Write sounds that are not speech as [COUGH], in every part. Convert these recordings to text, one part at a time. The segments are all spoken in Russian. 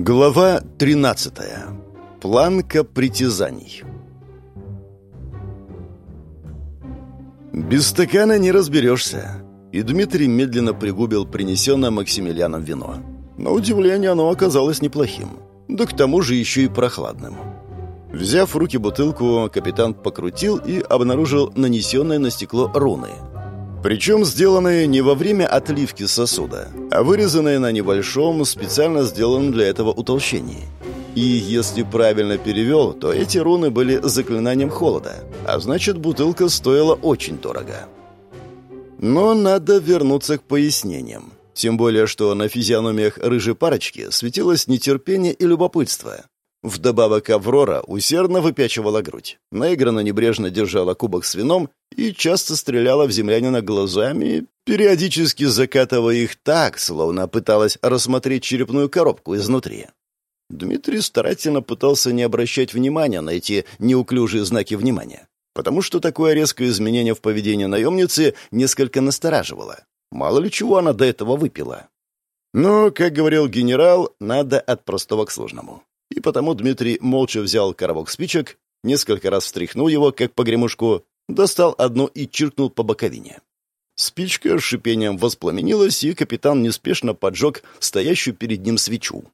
Глава 13. Планка притязаний. Без стакана не разберешься. И Дмитрий медленно пригубил принесенное Максимилианом вино. На удивление оно оказалось неплохим. Да к тому же еще и прохладным. Взяв в руки бутылку, капитан покрутил и обнаружил нанесенные на стекло руны – причем сделанные не во время отливки сосуда, а вырезанные на небольшом, специально сделанном для этого утолщении. И если правильно перевел, то эти руны были заклинанием холода, а значит бутылка стоила очень дорого. Но надо вернуться к пояснениям. Тем более, что на физиономиях рыжей парочки светилось нетерпение и любопытство. Вдобавок Аврора усердно выпячивала грудь, наигранно небрежно держала кубок с вином и часто стреляла в землянина глазами, периодически закатывая их так, словно пыталась рассмотреть черепную коробку изнутри. Дмитрий старательно пытался не обращать внимания на эти неуклюжие знаки внимания, потому что такое резкое изменение в поведении наемницы несколько настораживало. Мало ли чего она до этого выпила. Но, как говорил генерал, надо от простого к сложному и потому Дмитрий молча взял коробок спичек, несколько раз встряхнул его, как погремушку, достал одну и чиркнул по боковине. Спичка с шипением воспламенилась, и капитан неспешно поджег стоящую перед ним свечу.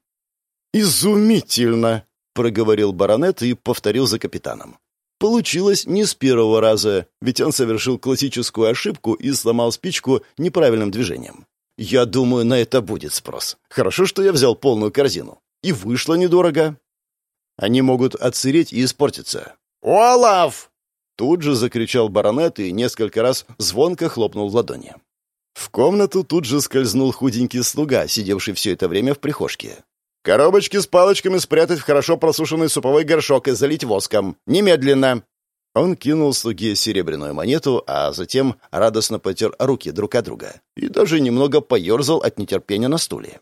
«Изумительно!» — проговорил баронет и повторил за капитаном. Получилось не с первого раза, ведь он совершил классическую ошибку и сломал спичку неправильным движением. «Я думаю, на это будет спрос. Хорошо, что я взял полную корзину. И вышло недорого. Они могут отсыреть и испортиться. «Олаф!» Тут же закричал баронет и несколько раз звонко хлопнул в ладони. В комнату тут же скользнул худенький слуга, сидевший все это время в прихожке. «Коробочки с палочками спрятать в хорошо просушенный суповой горшок и залить воском. Немедленно!» Он кинул слуге серебряную монету, а затем радостно потер руки друг от друга и даже немного поерзал от нетерпения на стуле.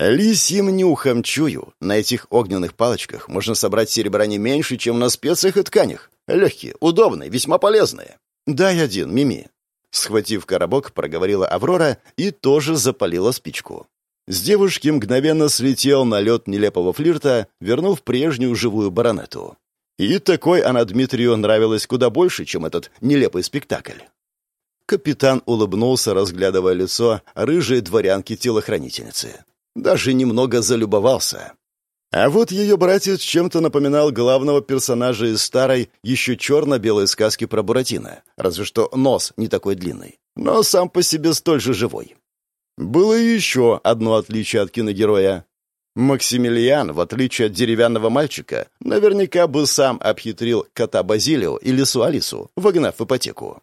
Лисьим нюхом чую, на этих огненных палочках можно собрать серебра не меньше, чем на специях и тканях. Легкие, удобные, весьма полезные. Дай один, Мими. Схватив коробок, проговорила Аврора и тоже запалила спичку. С девушки мгновенно слетел налет нелепого флирта, вернув прежнюю живую баронету. И такой она Дмитрию нравилась куда больше, чем этот нелепый спектакль. Капитан улыбнулся, разглядывая лицо рыжей дворянки-телохранительницы даже немного залюбовался. А вот ее братец чем-то напоминал главного персонажа из старой, еще черно-белой сказки про Буратино, разве что нос не такой длинный, но сам по себе столь же живой. Было еще одно отличие от киногероя. Максимилиан, в отличие от деревянного мальчика, наверняка бы сам обхитрил кота Базилио и лису Алису, вогнав ипотеку.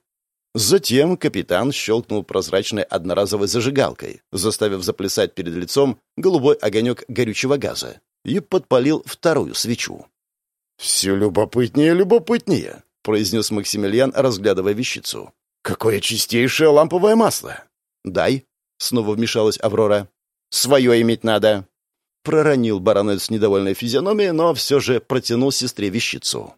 Затем капитан щелкнул прозрачной одноразовой зажигалкой, заставив заплясать перед лицом голубой огонек горючего газа, и подпалил вторую свечу. «Все любопытнее любопытнее», — произнес Максимилиан, разглядывая вещицу. «Какое чистейшее ламповое масло!» «Дай», — снова вмешалась Аврора. «Свое иметь надо», — проронил баронет с недовольной физиономией, но все же протянул сестре вещицу.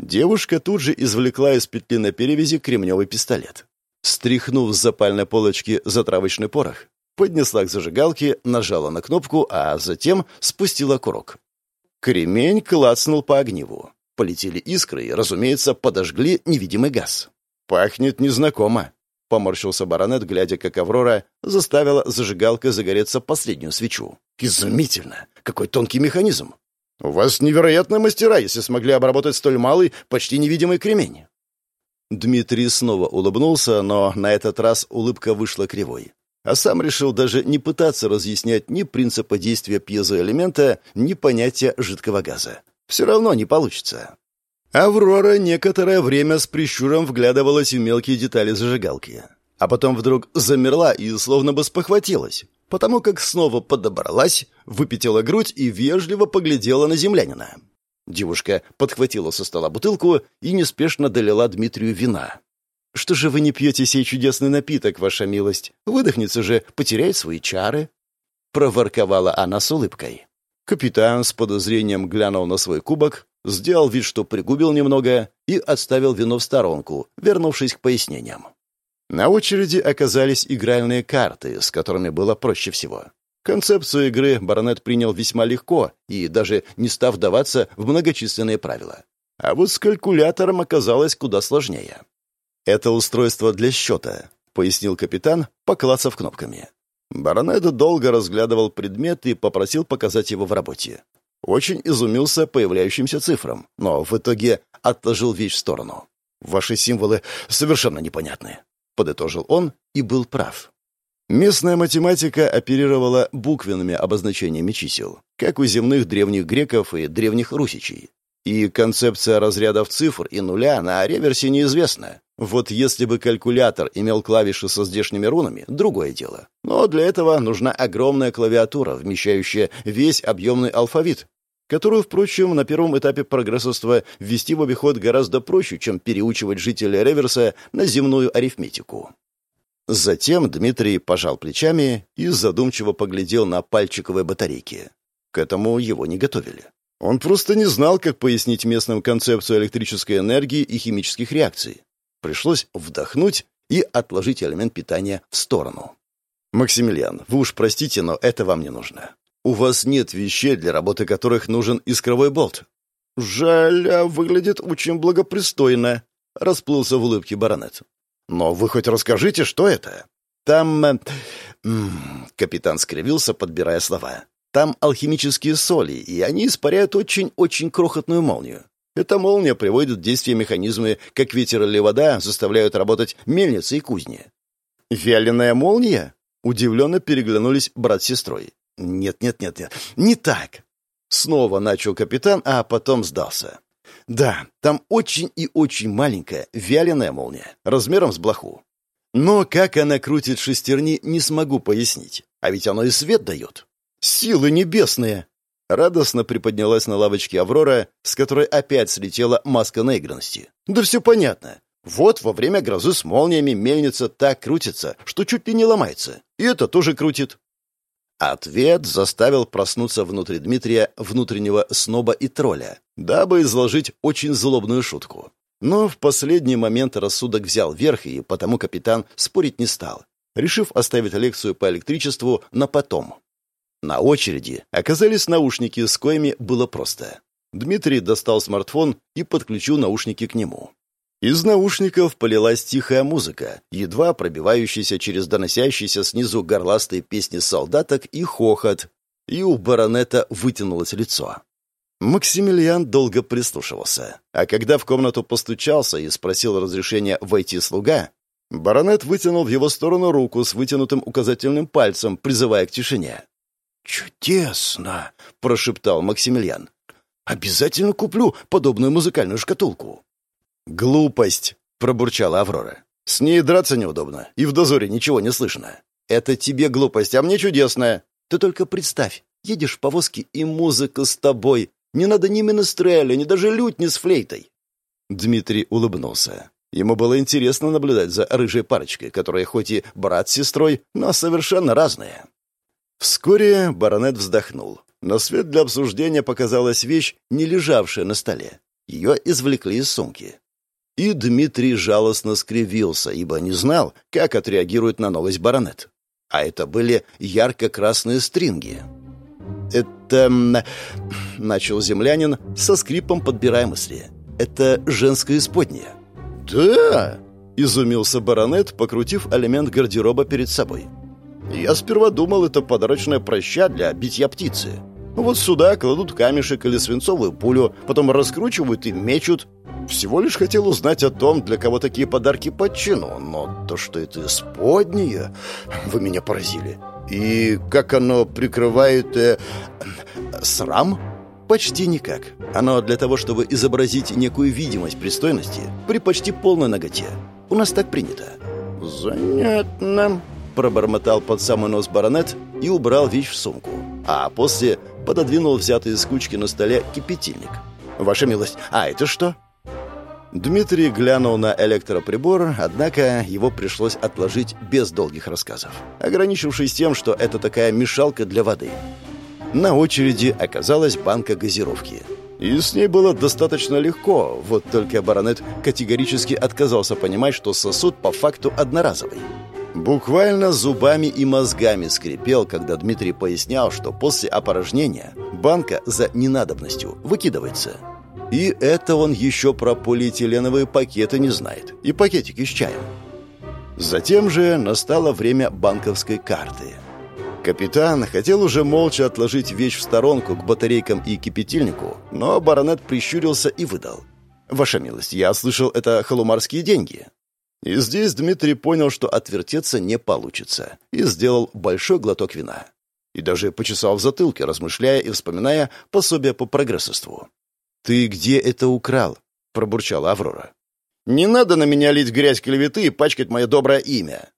Девушка тут же извлекла из петли на перевязи кремневый пистолет. Стряхнув с запальной полочки затравочный порох, поднесла к зажигалке, нажала на кнопку, а затем спустила курок. Кремень клацнул по огниву. Полетели искры и, разумеется, подожгли невидимый газ. «Пахнет незнакомо», — поморщился баронет, глядя, как Аврора заставила зажигалкой загореться последнюю свечу. «Изумительно! Какой тонкий механизм! У вас невероятные мастера, если смогли обработать столь малый, почти невидимый кремень». Дмитрий снова улыбнулся, но на этот раз улыбка вышла кривой. А сам решил даже не пытаться разъяснять ни принципа действия пьезоэлемента, ни понятия жидкого газа. Все равно не получится. Аврора некоторое время с прищуром вглядывалась в мелкие детали зажигалки. А потом вдруг замерла и словно бы спохватилась потому как снова подобралась, выпятила грудь и вежливо поглядела на землянина. Девушка подхватила со стола бутылку и неспешно долила Дмитрию вина. «Что же вы не пьете сей чудесный напиток, ваша милость? Выдохнется же, потеряет свои чары?» Проворковала она с улыбкой. Капитан с подозрением глянул на свой кубок, сделал вид, что пригубил немного и отставил вино в сторонку, вернувшись к пояснениям. На очереди оказались игральные карты, с которыми было проще всего. Концепцию игры баронет принял весьма легко и даже не став вдаваться в многочисленные правила. А вот с калькулятором оказалось куда сложнее. «Это устройство для счета», — пояснил капитан, поклацав кнопками. Баронет долго разглядывал предмет и попросил показать его в работе. Очень изумился появляющимся цифрам, но в итоге отложил вещь в сторону. «Ваши символы совершенно непонятны», — подытожил он и был прав. Местная математика оперировала буквенными обозначениями чисел, как у земных древних греков и древних русичей. И концепция разрядов цифр и нуля на реверсе неизвестна. Вот если бы калькулятор имел клавиши со здешними рунами, другое дело. Но для этого нужна огромная клавиатура, вмещающая весь объемный алфавит, которую, впрочем, на первом этапе прогрессорства ввести в обиход гораздо проще, чем переучивать жителей реверса на земную арифметику. Затем Дмитрий пожал плечами и задумчиво поглядел на пальчиковые батарейки. К этому его не готовили. Он просто не знал, как пояснить местным концепцию электрической энергии и химических реакций. Пришлось вдохнуть и отложить элемент питания в сторону. «Максимилиан, вы уж простите, но это вам не нужно. У вас нет вещей, для работы которых нужен искровой болт». «Жаль, а выглядит очень благопристойно», — расплылся в улыбке баронет. «Но вы хоть расскажите, что это?» «Там...» э, Капитан скривился, подбирая слова. Там алхимические соли, и они испаряют очень-очень крохотную молнию. Эта молния приводит в действие механизмы, как ветер или вода заставляют работать мельницы и кузни. «Вяленая молния?» Удивленно переглянулись брат с сестрой. «Нет-нет-нет-нет, не так!» Снова начал капитан, а потом сдался. «Да, там очень и очень маленькая вяленая молния, размером с блоху. Но как она крутит шестерни, не смогу пояснить. А ведь оно и свет дает. Силы небесные!» Радостно приподнялась на лавочке Аврора, с которой опять слетела маска наигранности. «Да все понятно. Вот во время грозы с молниями мельница так крутится, что чуть ли не ломается. И это тоже крутит». Ответ заставил проснуться внутри Дмитрия внутреннего сноба и тролля, дабы изложить очень злобную шутку. Но в последний момент рассудок взял верх, и потому капитан спорить не стал, решив оставить лекцию по электричеству на потом. На очереди оказались наушники, с коими было просто. Дмитрий достал смартфон и подключил наушники к нему. Из наушников полилась тихая музыка, едва пробивающаяся через доносящиеся снизу горластые песни солдаток и хохот, и у баронета вытянулось лицо. Максимилиан долго прислушивался, а когда в комнату постучался и спросил разрешения войти слуга, баронет вытянул в его сторону руку с вытянутым указательным пальцем, призывая к тишине. «Чудесно!» — прошептал Максимилиан. «Обязательно куплю подобную музыкальную шкатулку». «Глупость!» — пробурчала Аврора. «С ней драться неудобно, и в дозоре ничего не слышно. Это тебе глупость, а мне чудесная. Ты только представь, едешь в повозке, и музыка с тобой. Не надо ни менестреля, ни даже лютни с флейтой». Дмитрий улыбнулся. Ему было интересно наблюдать за рыжей парочкой, которая хоть и брат с сестрой, но совершенно разные. Вскоре баронет вздохнул. На свет для обсуждения показалась вещь, не лежавшая на столе. Ее извлекли из сумки. И Дмитрий жалостно скривился, ибо не знал, как отреагирует на новость баронет. А это были ярко-красные стринги. «Это...» — начал землянин, со скрипом подбирая мысли. «Это женское исподнее». «Да!» — изумился баронет, покрутив элемент гардероба перед собой. Я сперва думал, это подарочная проща для битья птицы. Вот сюда кладут камешек или свинцовую пулю, потом раскручивают и мечут. Всего лишь хотел узнать о том, для кого такие подарки по чину, но то, что это исподнее, вы меня поразили. И как оно прикрывает... Э, срам? Почти никак. Оно для того, чтобы изобразить некую видимость пристойности при почти полной ноготе. У нас так принято. Занятно пробормотал под самый нос баронет и убрал вещь в сумку. А после пододвинул взятый из кучки на столе кипятильник. «Ваша милость, а это что?» Дмитрий глянул на электроприбор, однако его пришлось отложить без долгих рассказов, ограничившись тем, что это такая мешалка для воды. На очереди оказалась банка газировки. И с ней было достаточно легко, вот только баронет категорически отказался понимать, что сосуд по факту одноразовый. Буквально зубами и мозгами скрипел, когда Дмитрий пояснял, что после опорожнения банка за ненадобностью выкидывается. И это он еще про полиэтиленовые пакеты не знает, и пакетики с чаем. Затем же настало время банковской карты. Капитан хотел уже молча отложить вещь в сторонку к батарейкам и кипятильнику, но баронет прищурился и выдал. «Ваша милость, я слышал, это халумарские деньги». И здесь Дмитрий понял, что отвертеться не получится, и сделал большой глоток вина. И даже почесал в затылке, размышляя и вспоминая пособие по прогрессорству. «Ты где это украл?» — пробурчала Аврора. «Не надо на меня лить грязь клеветы и пачкать мое доброе имя!»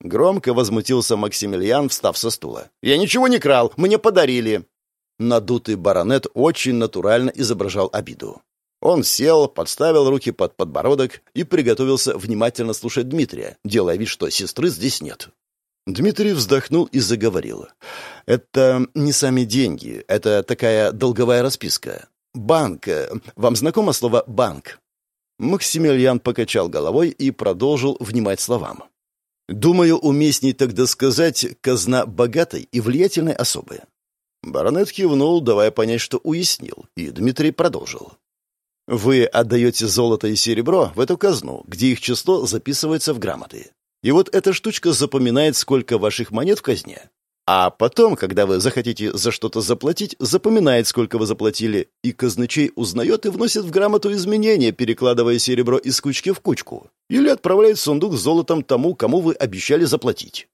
Громко возмутился Максимилиан, встав со стула. «Я ничего не крал, мне подарили!» Надутый баронет очень натурально изображал обиду. Он сел, подставил руки под подбородок и приготовился внимательно слушать Дмитрия, делая вид, что сестры здесь нет. Дмитрий вздохнул и заговорил. «Это не сами деньги, это такая долговая расписка. Банк. Вам знакомо слово «банк»?» Максимилиан покачал головой и продолжил внимать словам. «Думаю, уместней тогда сказать «казна богатой и влиятельной особы». Баронет кивнул, давая понять, что уяснил, и Дмитрий продолжил. Вы отдаете золото и серебро в эту казну, где их число записывается в грамоты. И вот эта штучка запоминает, сколько ваших монет в казне. А потом, когда вы захотите за что-то заплатить, запоминает, сколько вы заплатили, и казначей узнает и вносит в грамоту изменения, перекладывая серебро из кучки в кучку. Или отправляет сундук с золотом тому, кому вы обещали заплатить.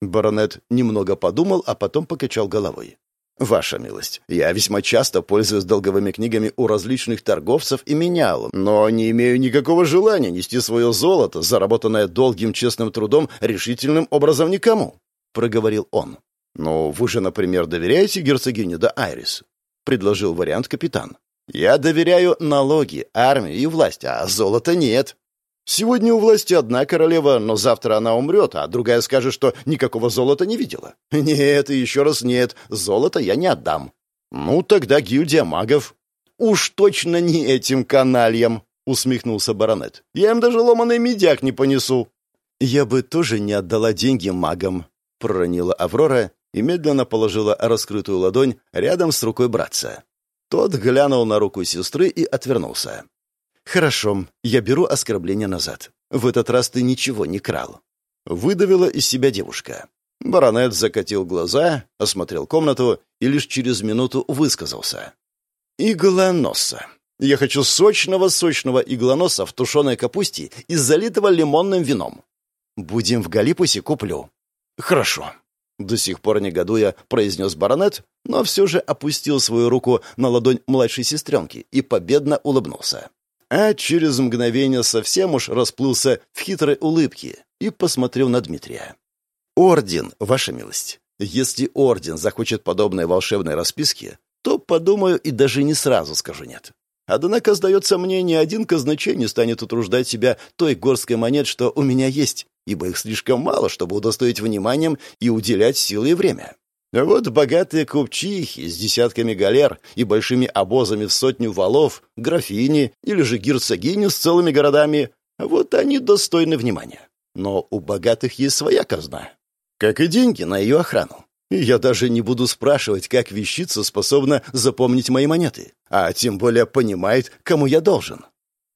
Баронет немного подумал, а потом покачал головой. «Ваша милость, я весьма часто пользуюсь долговыми книгами у различных торговцев и менял, но не имею никакого желания нести свое золото, заработанное долгим честным трудом, решительным образом никому», — проговорил он. «Ну, вы же, например, доверяете герцогине де Айрис?» — предложил вариант капитан. «Я доверяю налоги, армии и власти, а золота нет». Сегодня у власти одна королева, но завтра она умрет, а другая скажет, что никакого золота не видела. [LAUGHS] Нет, и еще раз нет, золото я не отдам. Ну, тогда гильдия магов. Уж точно не этим канальям, усмехнулся баронет. Я им даже ломаный медяк не понесу. Я бы тоже не отдала деньги магам, проронила Аврора и медленно положила раскрытую ладонь рядом с рукой братца. Тот глянул на руку сестры и отвернулся. «Хорошо, я беру оскорбление назад. В этот раз ты ничего не крал». Выдавила из себя девушка. Баронет закатил глаза, осмотрел комнату и лишь через минуту высказался. «Иглоноса. Я хочу сочного-сочного иглоноса в тушеной капусте и залитого лимонным вином. Будем в Галипусе, куплю». «Хорошо», — до сих пор негодуя произнес баронет, но все же опустил свою руку на ладонь младшей сестренки и победно улыбнулся а через мгновение совсем уж расплылся в хитрой улыбке и посмотрел на Дмитрия. «Орден, ваша милость. Если орден захочет подобной волшебной расписки, то, подумаю, и даже не сразу скажу «нет». Однако, сдается мне, ни один казначей не станет утруждать себя той горской монет, что у меня есть, ибо их слишком мало, чтобы удостоить вниманием и уделять силы и время. А вот богатые купчихи с десятками галер и большими обозами в сотню валов, графини или же герцогини с целыми городами, вот они достойны внимания. Но у богатых есть своя казна, как и деньги на ее охрану. Я даже не буду спрашивать, как вещица способна запомнить мои монеты, а тем более понимает, кому я должен.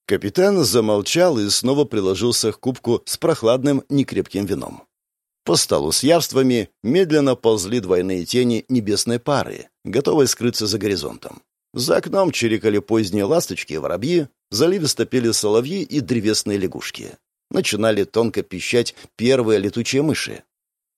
Капитан замолчал и снова приложился к кубку с прохладным некрепким вином. По столу с явствами медленно ползли двойные тени небесной пары, готовые скрыться за горизонтом. За окном чирикали поздние ласточки и воробьи, заливисто пели соловьи и древесные лягушки. Начинали тонко пищать первые летучие мыши.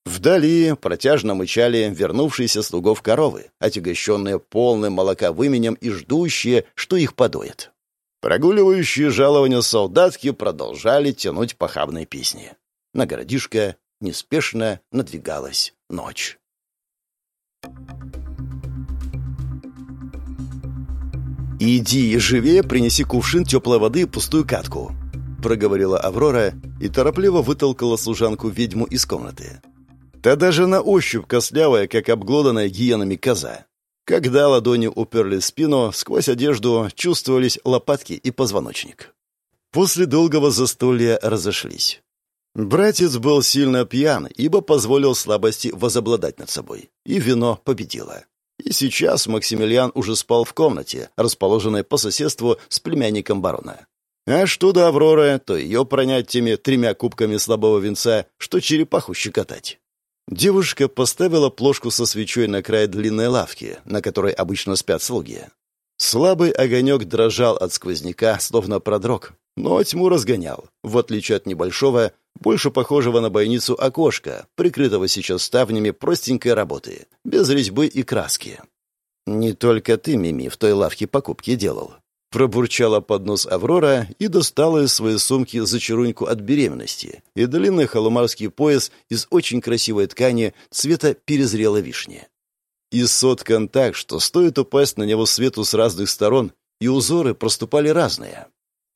Вдали протяжно мычали вернувшиеся слугов коровы, отягощенные полным молока выменем и ждущие, что их подоят. Прогуливающие жалования солдатки продолжали тянуть похабные песни. На городишко неспешно надвигалась ночь. «Иди живее принеси кувшин теплой воды и пустую катку», — проговорила Аврора и торопливо вытолкала служанку-ведьму из комнаты. Та даже на ощупь костлявая, как обглоданная гиенами коза. Когда ладони уперли в спину, сквозь одежду чувствовались лопатки и позвоночник. После долгого застолья разошлись. Братец был сильно пьян, ибо позволил слабости возобладать над собой. И вино победило. И сейчас Максимилиан уже спал в комнате, расположенной по соседству с племянником барона. А что до Авроры, то ее пронять теми тремя кубками слабого винца, что черепаху щекотать. Девушка поставила плошку со свечой на край длинной лавки, на которой обычно спят слуги. Слабый огонек дрожал от сквозняка, словно продрог, но тьму разгонял, в отличие от небольшого, больше похожего на бойницу окошка, прикрытого сейчас ставнями простенькой работы, без резьбы и краски. «Не только ты, Мими, в той лавке покупки делал», Пробурчала под нос Аврора и достала из своей сумки зачаруньку от беременности и длинный холомарский пояс из очень красивой ткани цвета перезрелой вишни. И соткан так, что стоит упасть на него свету с разных сторон, и узоры проступали разные.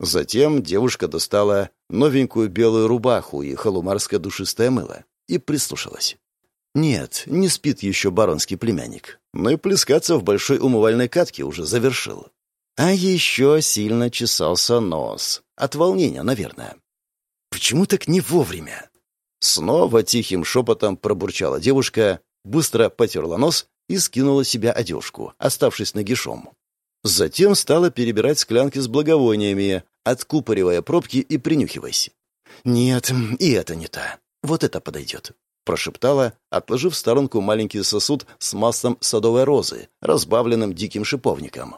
Затем девушка достала новенькую белую рубаху и холумарское душистое мыло и прислушалась. Нет, не спит еще баронский племянник, но и плескаться в большой умывальной катке уже завершил. А еще сильно чесался нос. От волнения, наверное. Почему так не вовремя? Снова тихим шепотом пробурчала девушка, быстро потерла нос и скинула себя одежку, оставшись нагишом. Затем стала перебирать склянки с благовониями, откупоривая пробки и принюхиваясь. «Нет, и это не та. Вот это подойдет», — прошептала, отложив в сторонку маленький сосуд с маслом садовой розы, разбавленным диким шиповником.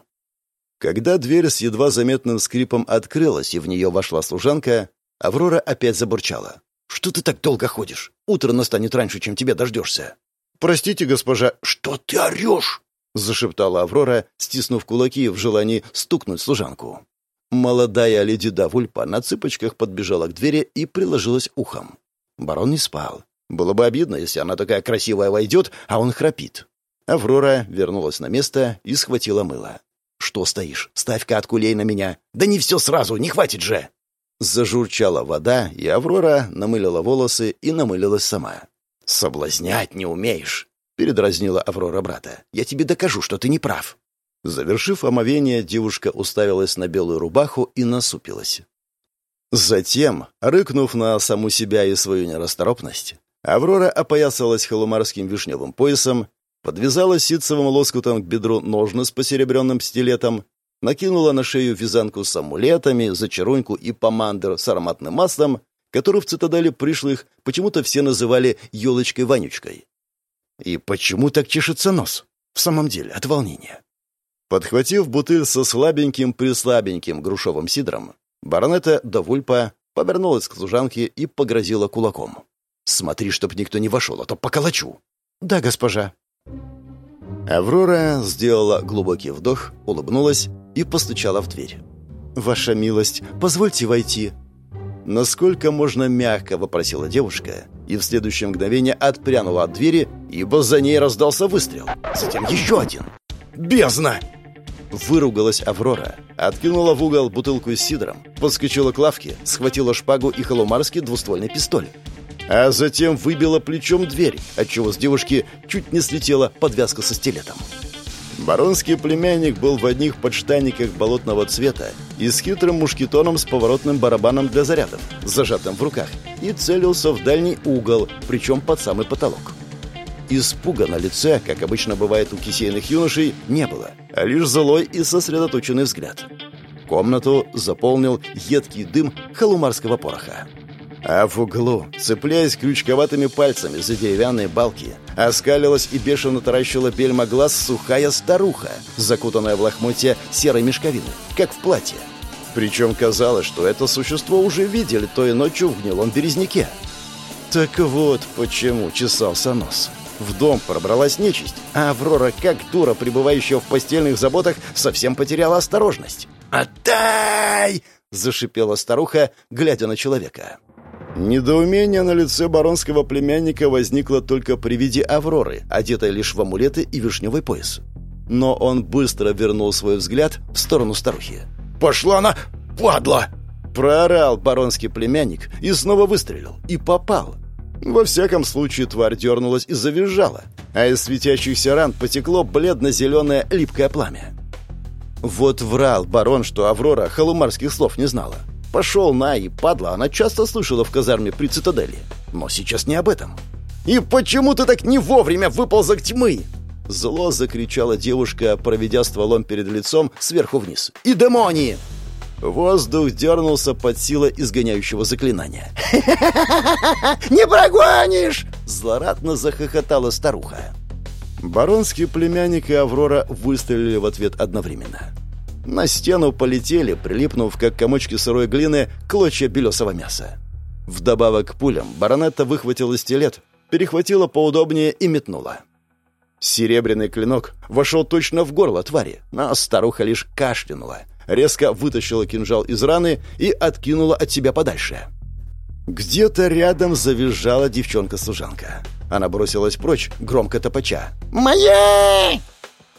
Когда дверь с едва заметным скрипом открылась, и в нее вошла служанка, Аврора опять забурчала. «Что ты так долго ходишь? Утро настанет раньше, чем тебя дождешься». «Простите, госпожа, что ты орешь?» — зашептала Аврора, стиснув кулаки в желании стукнуть служанку. Молодая леди Давульпа на цыпочках подбежала к двери и приложилась ухом. Барон не спал. Было бы обидно, если она такая красивая войдет, а он храпит. Аврора вернулась на место и схватила мыло. «Что стоишь? Ставь катку, лей на меня!» «Да не все сразу, не хватит же!» Зажурчала вода, и Аврора намылила волосы и намылилась сама. «Соблазнять не умеешь!» — передразнила Аврора брата. «Я тебе докажу, что ты не прав!» Завершив омовение, девушка уставилась на белую рубаху и насупилась. Затем, рыкнув на саму себя и свою нерасторопность, Аврора опоясалась холумарским вишневым поясом подвязала ситцевым лоскутом к бедру ножны с посеребренным стилетом, накинула на шею вязанку с амулетами, зачаруньку и помандер с ароматным маслом, которую в цитадели пришлых почему-то все называли елочкой-вонючкой. И почему так чешется нос? В самом деле, от волнения. Подхватив бутыль со слабеньким-прислабеньким грушевым сидром, баронета Довульпа повернулась к служанке и погрозила кулаком. «Смотри, чтоб никто не вошел, а то поколочу». «Да, госпожа», Аврора сделала глубокий вдох, улыбнулась и постучала в дверь. «Ваша милость, позвольте войти». Насколько можно мягко вопросила девушка, и в следующее мгновение отпрянула от двери, ибо за ней раздался выстрел. Затем еще один. «Бездна!» Выругалась Аврора, откинула в угол бутылку с сидром, подскочила к лавке, схватила шпагу и холомарский двуствольный пистолет а затем выбила плечом дверь, отчего с девушки чуть не слетела подвязка со стилетом. Баронский племянник был в одних подштанниках болотного цвета и с хитрым мушкетоном с поворотным барабаном для зарядов, зажатым в руках, и целился в дальний угол, причем под самый потолок. Испуга на лице, как обычно бывает у кисейных юношей, не было, а лишь злой и сосредоточенный взгляд. Комнату заполнил едкий дым халумарского пороха. А в углу, цепляясь крючковатыми пальцами за деревянные балки, оскалилась и бешено таращила бельма глаз сухая старуха, закутанная в лохмотья серой мешковины, как в платье. Причем казалось, что это существо уже видели той ночью в гнилом березняке. Так вот почему чесался нос. В дом пробралась нечисть, а Аврора, как дура, пребывающая в постельных заботах, совсем потеряла осторожность. «Отдай!» — зашипела старуха, глядя на человека. Недоумение на лице баронского племянника возникло только при виде Авроры, одетой лишь в амулеты и вишневый пояс. Но он быстро вернул свой взгляд в сторону старухи. «Пошла она, падла!» Проорал баронский племянник и снова выстрелил. И попал. Во всяком случае, тварь дернулась и завизжала, а из светящихся ран потекло бледно-зеленое липкое пламя. Вот врал барон, что Аврора халумарских слов не знала. Пошел на и падла, она часто слышала в казарме при цитадели. Но сейчас не об этом. «И почему ты так не вовремя выполз к тьмы?» Зло закричала девушка, проведя стволом перед лицом сверху вниз. «И демонии!» Воздух дернулся под силой изгоняющего заклинания. [LAUGHS] «Не прогонишь!» Злорадно захохотала старуха. Баронский племянник и Аврора выстрелили в ответ одновременно. На стену полетели, прилипнув, как комочки сырой глины, клочья белесого мяса. Вдобавок к пулям баронетта выхватила стилет, перехватила поудобнее и метнула. Серебряный клинок вошел точно в горло твари, но старуха лишь кашлянула, резко вытащила кинжал из раны и откинула от себя подальше. Где-то рядом завизжала девчонка-служанка. Она бросилась прочь, громко топача. «Моя!»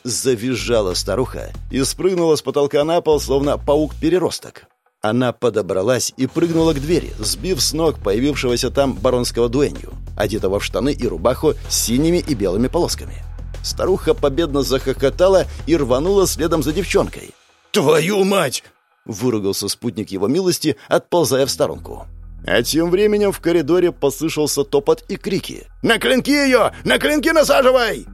Завизжала старуха и спрыгнула с потолка на пол, словно паук-переросток. Она подобралась и прыгнула к двери, сбив с ног появившегося там баронского дуэнью, одетого в штаны и рубаху с синими и белыми полосками. Старуха победно захохотала и рванула следом за девчонкой. «Твою мать!» — выругался спутник его милости, отползая в сторонку. А тем временем в коридоре послышался топот и крики. «На клинки ее! На клинки насаживай!»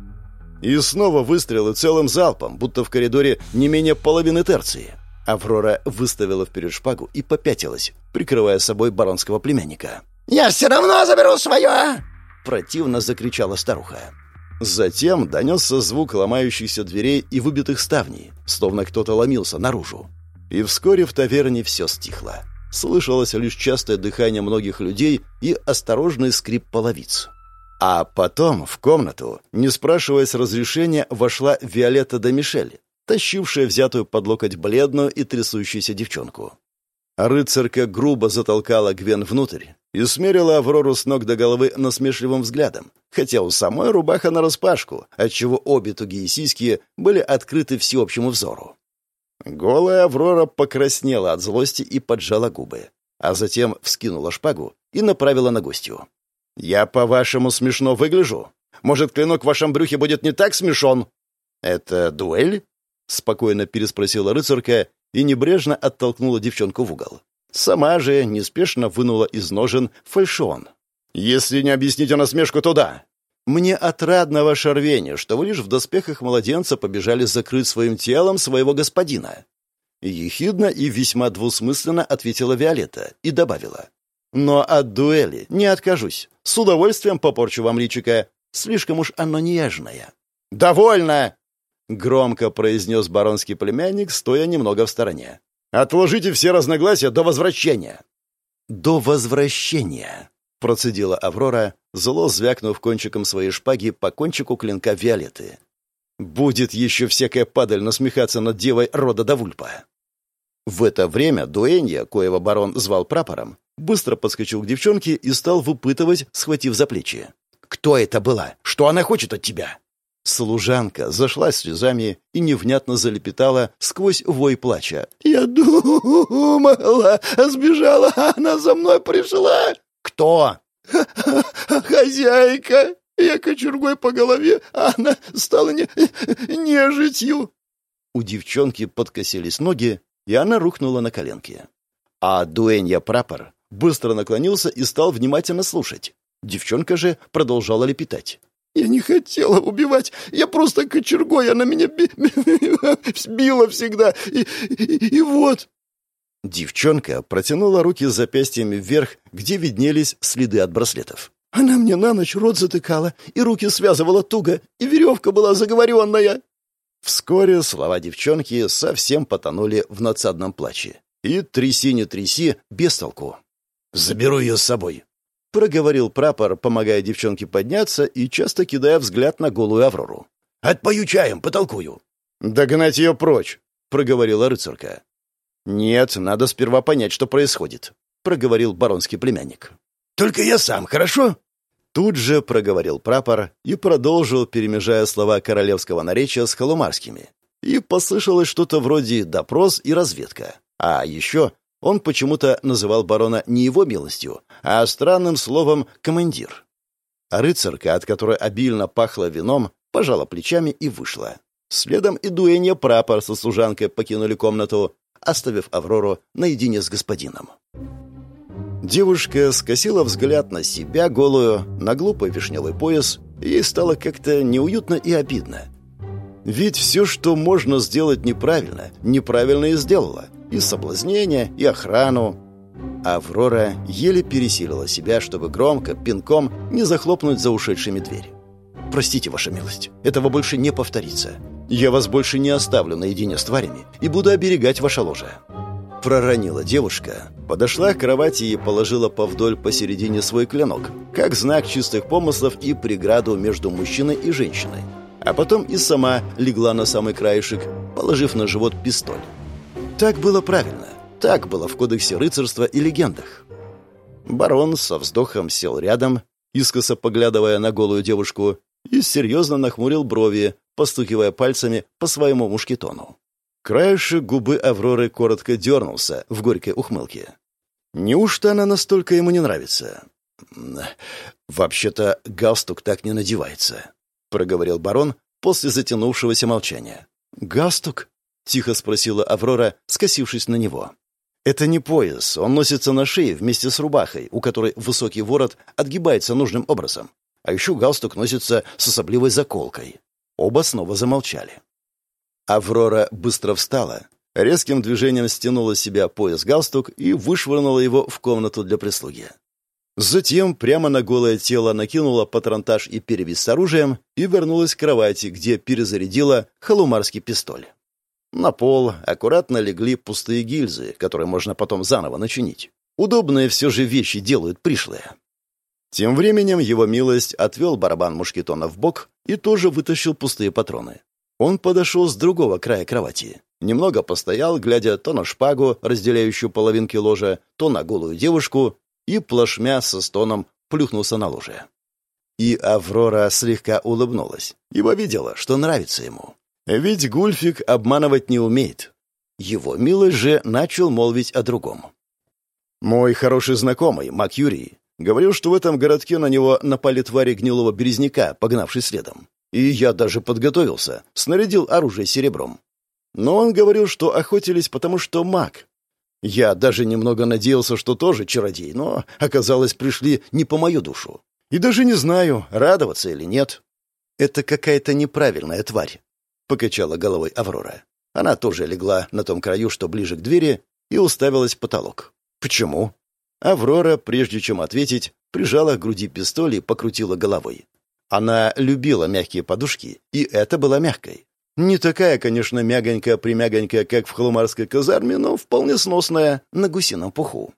И снова выстрелы целым залпом, будто в коридоре не менее половины терции. Аврора выставила вперед шпагу и попятилась, прикрывая собой баронского племянника. «Я все равно заберу свое!» Противно закричала старуха. Затем донесся звук ломающихся дверей и выбитых ставней, словно кто-то ломился наружу. И вскоре в таверне все стихло. Слышалось лишь частое дыхание многих людей и осторожный скрип половиц. А потом в комнату, не спрашиваясь разрешения, вошла Виолетта де Мишель, тащившая взятую под локоть бледную и трясущуюся девчонку. Рыцарка грубо затолкала Гвен внутрь и смерила Аврору с ног до головы насмешливым взглядом, хотя у самой рубаха нараспашку, отчего обе тугие сиськи были открыты всеобщему взору. Голая Аврора покраснела от злости и поджала губы, а затем вскинула шпагу и направила на гостью. «Я, по-вашему, смешно выгляжу? Может, клинок в вашем брюхе будет не так смешон?» «Это дуэль?» — спокойно переспросила рыцарка и небрежно оттолкнула девчонку в угол. Сама же неспешно вынула из ножен фальшон. «Если не объясните насмешку, то да. Мне отрадно ваше рвение, что вы лишь в доспехах младенца побежали закрыть своим телом своего господина». Ехидно и весьма двусмысленно ответила Виолетта и добавила. «Но от дуэли не откажусь. С удовольствием попорчу вам личико. Слишком уж оно нежное». «Довольно!» — громко произнес баронский племянник, стоя немного в стороне. «Отложите все разногласия до возвращения». «До возвращения», — процедила Аврора, зло звякнув кончиком своей шпаги по кончику клинка Виолетты. «Будет еще всякая падаль насмехаться над девой рода Давульпа». В это время Дуэнья, коего барон звал прапором, быстро подскочил к девчонке и стал выпытывать, схватив за плечи. «Кто это была? Что она хочет от тебя?» Служанка зашлась слезами и невнятно залепетала сквозь вой плача. «Я думала, сбежала, а она за мной пришла!» «Кто?» [LAUGHS] «Хозяйка! Я кочергой по голове, а она стала не... нежитью!» У девчонки подкосились ноги, и она рухнула на коленки. А дуэнья прапор быстро наклонился и стал внимательно слушать. Девчонка же продолжала лепетать. Я не хотела убивать. Я просто кочергой, она меня би [LAUGHS] сбила всегда. И, и, и вот...» Девчонка протянула руки с запястьями вверх, где виднелись следы от браслетов. «Она мне на ночь рот затыкала, и руки связывала туго, и веревка была заговоренная». Вскоре слова девчонки совсем потонули в надсадном плаче. И тряси не тряси, без толку. «Заберу ее с собой», проговорил прапор, помогая девчонке подняться и часто кидая взгляд на голую Аврору. «Отпою чаем, потолкую». «Догнать ее прочь», — проговорила рыцарка. «Нет, надо сперва понять, что происходит», — проговорил баронский племянник. «Только я сам, хорошо?» Тут же проговорил прапор и продолжил, перемежая слова королевского наречия с холумарскими. И послышалось что-то вроде «допрос» и «разведка». А еще он почему-то называл барона не его милостью, а странным словом «командир». А рыцарка, от которой обильно пахло вином, пожала плечами и вышла. Следом и дуэнья прапор со служанкой покинули комнату, оставив Аврору наедине с господином. Девушка скосила взгляд на себя голую, на глупый вишневый пояс, и ей стало как-то неуютно и обидно. Ведь все, что можно сделать неправильно, неправильно и сделала. И соблазнение, и охрану. Аврора еле пересилила себя, чтобы громко, пинком не захлопнуть за ушедшими дверь. «Простите, ваша милость, этого больше не повторится. Я вас больше не оставлю наедине с тварями и буду оберегать ваше ложе». Проронила девушка, подошла к кровати и положила повдоль посередине свой клинок, как знак чистых помыслов и преграду между мужчиной и женщиной. А потом и сама легла на самый краешек, положив на живот пистоль. Так было правильно. Так было в кодексе рыцарства и легендах. Барон со вздохом сел рядом, искоса поглядывая на голую девушку, и серьезно нахмурил брови, постукивая пальцами по своему мушкетону. Краешек губы Авроры коротко дернулся в горькой ухмылке. Неужто она настолько ему не нравится? «Вообще-то галстук так не надевается», — проговорил барон после затянувшегося молчания. «Галстук?» — тихо спросила Аврора, скосившись на него. «Это не пояс, он носится на шее вместе с рубахой, у которой высокий ворот отгибается нужным образом. А еще галстук носится с особливой заколкой». Оба снова замолчали. Аврора быстро встала, резким движением стянула с себя пояс-галстук и вышвырнула его в комнату для прислуги. Затем прямо на голое тело накинула патронтаж и перевес с оружием и вернулась к кровати, где перезарядила халумарский пистоль. На пол аккуратно легли пустые гильзы, которые можно потом заново начинить. Удобные все же вещи делают пришлые. Тем временем его милость отвел барабан мушкетона в бок и тоже вытащил пустые патроны. Он подошел с другого края кровати. Немного постоял, глядя то на шпагу, разделяющую половинки ложа, то на голую девушку, и плашмя со стоном плюхнулся на ложе. И Аврора слегка улыбнулась, ибо видела, что нравится ему. Ведь Гульфик обманывать не умеет. Его милый же начал молвить о другом. «Мой хороший знакомый, Мак Юрий, говорил, что в этом городке на него напали твари гнилого березняка, погнавший следом. И я даже подготовился, снарядил оружие серебром. Но он говорил, что охотились, потому что маг. Я даже немного надеялся, что тоже чародей, но, оказалось, пришли не по мою душу. И даже не знаю, радоваться или нет. Это какая-то неправильная тварь, — покачала головой Аврора. Она тоже легла на том краю, что ближе к двери, и уставилась в потолок. «Почему?» Аврора, прежде чем ответить, прижала к груди пистоль и покрутила головой. Она любила мягкие подушки, и это была мягкой. Не такая, конечно, мягонькая-примягонькая, как в холомарской казарме, но вполне сносная на гусином пуху.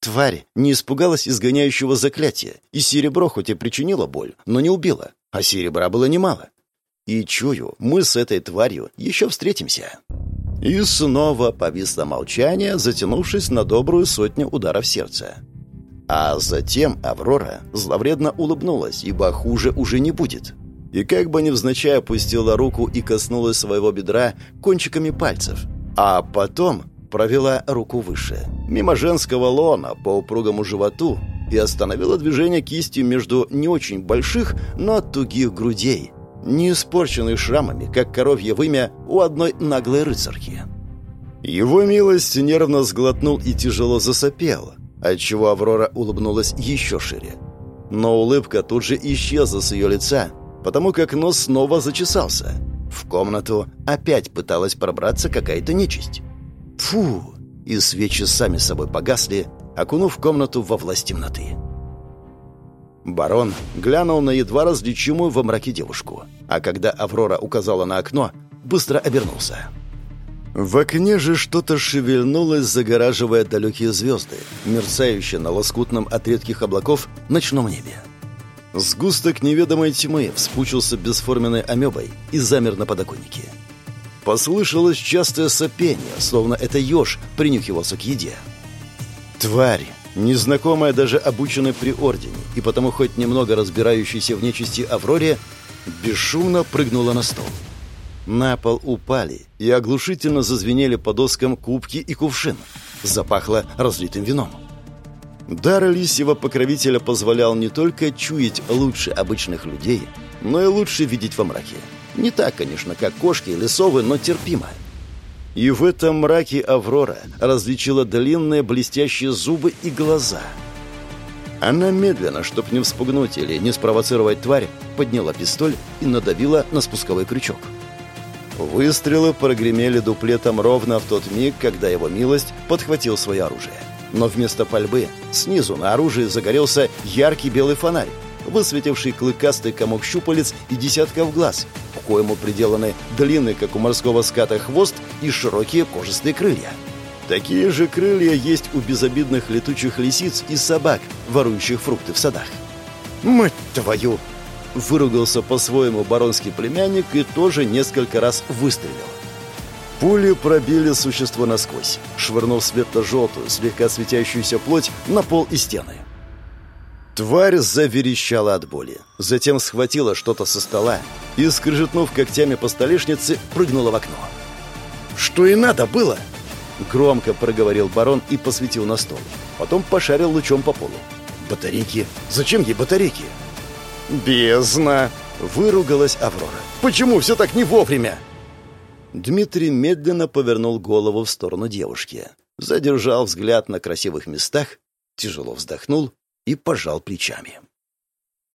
Тварь не испугалась изгоняющего заклятия, и серебро хоть и причинило боль, но не убило, а серебра было немало. И чую, мы с этой тварью еще встретимся. И снова повисло молчание, затянувшись на добрую сотню ударов сердца. А затем Аврора зловредно улыбнулась, ибо хуже уже не будет. И как бы невзначай опустила руку и коснулась своего бедра кончиками пальцев. А потом провела руку выше, мимо женского лона по упругому животу и остановила движение кистью между не очень больших, но тугих грудей, не испорченных шрамами, как коровье вымя у одной наглой рыцарки. Его милость нервно сглотнул и тяжело засопел, отчего Аврора улыбнулась еще шире. Но улыбка тут же исчезла с ее лица, потому как нос снова зачесался. В комнату опять пыталась пробраться какая-то нечисть. Фу! И свечи сами собой погасли, окунув комнату во власть темноты. Барон глянул на едва различимую во мраке девушку, а когда Аврора указала на окно, быстро обернулся. В окне же что-то шевельнулось, загораживая далекие звезды, мерцающие на лоскутном от редких облаков ночном небе. Сгусток неведомой тьмы вспучился бесформенной амебой и замер на подоконнике. Послышалось частое сопение, словно это еж принюхивался к еде. Тварь, незнакомая даже обученной при Ордене, и потому хоть немного разбирающейся в нечисти Авроре, бесшумно прыгнула на стол. На пол упали и оглушительно зазвенели по доскам кубки и кувшин. Запахло разлитым вином. Дар лисьего покровителя позволял не только чуять лучше обычных людей, но и лучше видеть во мраке. Не так, конечно, как кошки или совы, но терпимо. И в этом мраке Аврора различила длинные блестящие зубы и глаза. Она медленно, чтоб не вспугнуть или не спровоцировать тварь, подняла пистоль и надавила на спусковой крючок. Выстрелы прогремели дуплетом ровно в тот миг, когда его милость подхватил свое оружие. Но вместо пальбы снизу на оружии загорелся яркий белый фонарь, высветивший клыкастый комок щупалец и десятков глаз, к коему приделаны длинный, как у морского ската, хвост и широкие кожистые крылья. Такие же крылья есть у безобидных летучих лисиц и собак, ворующих фрукты в садах. «Мать твою!» — выругался по-своему баронский племянник и тоже несколько раз выстрелил. Пули пробили существо насквозь, швырнув светло-желтую, слегка светящуюся плоть на пол и стены. Тварь заверещала от боли. Затем схватила что-то со стола и, скрежетнув когтями по столешнице, прыгнула в окно. «Что и надо было!» Громко проговорил барон и посветил на стол. Потом пошарил лучом по полу. «Батарейки? Зачем ей батарейки?» «Бездна!» — выругалась Аврора. «Почему все так не вовремя?» Дмитрий медленно повернул голову в сторону девушки, задержал взгляд на красивых местах, тяжело вздохнул и пожал плечами.